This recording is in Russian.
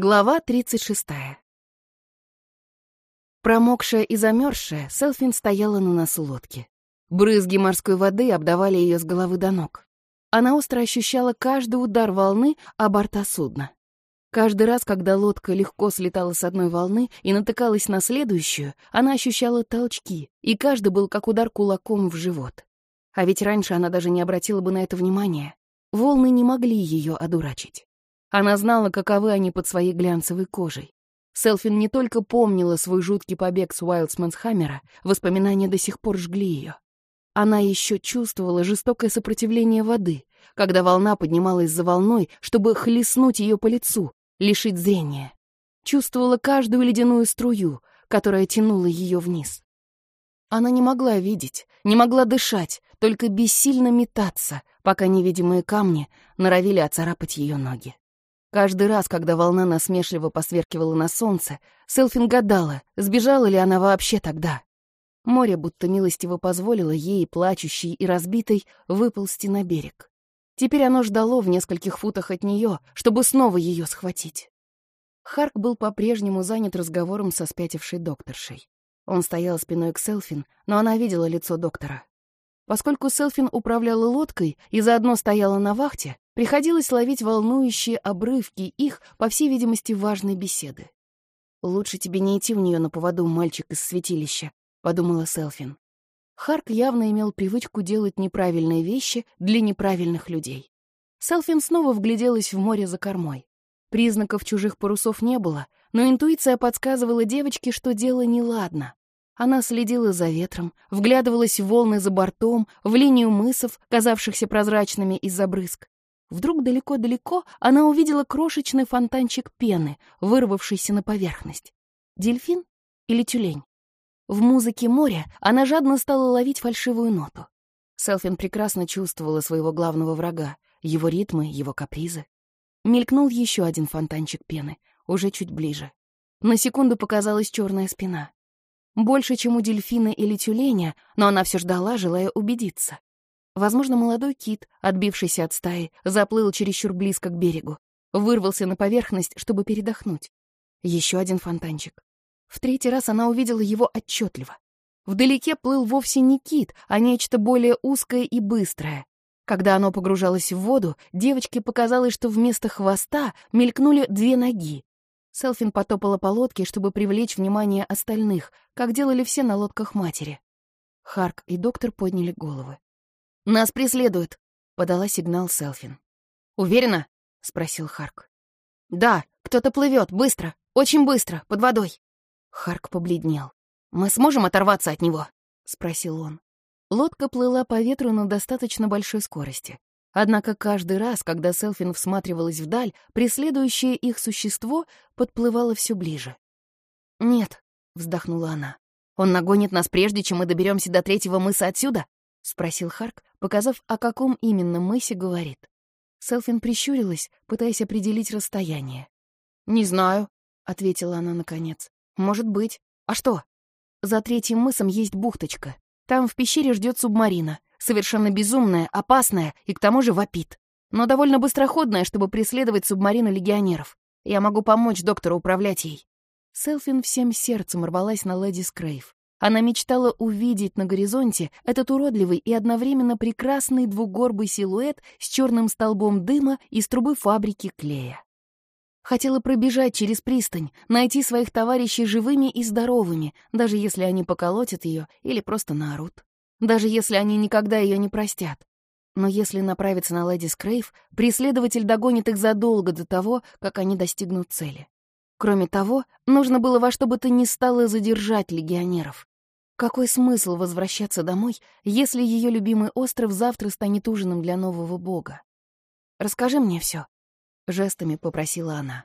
Глава 36. Промокшая и замерзшая, Селфин стояла на носу лодки. Брызги морской воды обдавали ее с головы до ног. Она остро ощущала каждый удар волны о борта судна. Каждый раз, когда лодка легко слетала с одной волны и натыкалась на следующую, она ощущала толчки, и каждый был как удар кулаком в живот. А ведь раньше она даже не обратила бы на это внимания. Волны не могли ее одурачить. Она знала, каковы они под своей глянцевой кожей. Селфин не только помнила свой жуткий побег с Уайлдсмансхаммера, воспоминания до сих пор жгли ее. Она еще чувствовала жестокое сопротивление воды, когда волна поднималась за волной, чтобы хлестнуть ее по лицу, лишить зрения. Чувствовала каждую ледяную струю, которая тянула ее вниз. Она не могла видеть, не могла дышать, только бессильно метаться, пока невидимые камни норовили оцарапать ее ноги. Каждый раз, когда волна насмешливо посверкивала на солнце, Селфин гадала, сбежала ли она вообще тогда. Море будто милостиво позволило ей, плачущей и разбитой, выползти на берег. Теперь оно ждало в нескольких футах от нее, чтобы снова ее схватить. Харк был по-прежнему занят разговором со спятившей докторшей. Он стоял спиной к Селфин, но она видела лицо доктора. Поскольку Селфин управляла лодкой и заодно стояла на вахте, Приходилось ловить волнующие обрывки их, по всей видимости, важной беседы. «Лучше тебе не идти в нее на поводу, мальчик из святилища», — подумала Селфин. Харк явно имел привычку делать неправильные вещи для неправильных людей. Селфин снова вгляделась в море за кормой. Признаков чужих парусов не было, но интуиция подсказывала девочке, что дело неладно. Она следила за ветром, вглядывалась в волны за бортом, в линию мысов, казавшихся прозрачными из-за брызг. Вдруг далеко-далеко она увидела крошечный фонтанчик пены, вырвавшийся на поверхность. Дельфин или тюлень? В музыке моря она жадно стала ловить фальшивую ноту. Селфин прекрасно чувствовала своего главного врага, его ритмы, его капризы. Мелькнул еще один фонтанчик пены, уже чуть ближе. На секунду показалась черная спина. Больше, чем у дельфина или тюленя, но она все ждала, желая убедиться. Возможно, молодой кит, отбившийся от стаи, заплыл чересчур близко к берегу, вырвался на поверхность, чтобы передохнуть. Еще один фонтанчик. В третий раз она увидела его отчетливо. Вдалеке плыл вовсе не кит, а нечто более узкое и быстрое. Когда оно погружалось в воду, девочке показалось, что вместо хвоста мелькнули две ноги. Селфин потопала по лодке, чтобы привлечь внимание остальных, как делали все на лодках матери. Харк и доктор подняли головы. «Нас преследуют», — подала сигнал Селфин. «Уверена?» — спросил Харк. «Да, кто-то плывет, быстро, очень быстро, под водой». Харк побледнел. «Мы сможем оторваться от него?» — спросил он. Лодка плыла по ветру на достаточно большой скорости. Однако каждый раз, когда Селфин всматривалась вдаль, преследующее их существо подплывало все ближе. «Нет», — вздохнула она, — «он нагонит нас прежде, чем мы доберемся до третьего мыса отсюда?» — спросил Харк, показав, о каком именно мысе говорит. Селфин прищурилась, пытаясь определить расстояние. «Не знаю», — ответила она наконец. «Может быть. А что?» «За третьим мысом есть бухточка. Там в пещере ждет субмарина. Совершенно безумная, опасная и к тому же вопит. Но довольно быстроходная, чтобы преследовать субмарину легионеров. Я могу помочь доктору управлять ей». Селфин всем сердцем рвалась на леди Скрейв. Она мечтала увидеть на горизонте этот уродливый и одновременно прекрасный двугорбый силуэт с черным столбом дыма из трубы фабрики клея. Хотела пробежать через пристань, найти своих товарищей живыми и здоровыми, даже если они поколотят ее или просто наорут. Даже если они никогда ее не простят. Но если направиться на Леди Скрейв, преследователь догонит их задолго до того, как они достигнут цели. Кроме того, нужно было во что бы то ни стало задержать легионеров. Какой смысл возвращаться домой, если ее любимый остров завтра станет ужином для нового бога? «Расскажи мне все, жестами попросила она.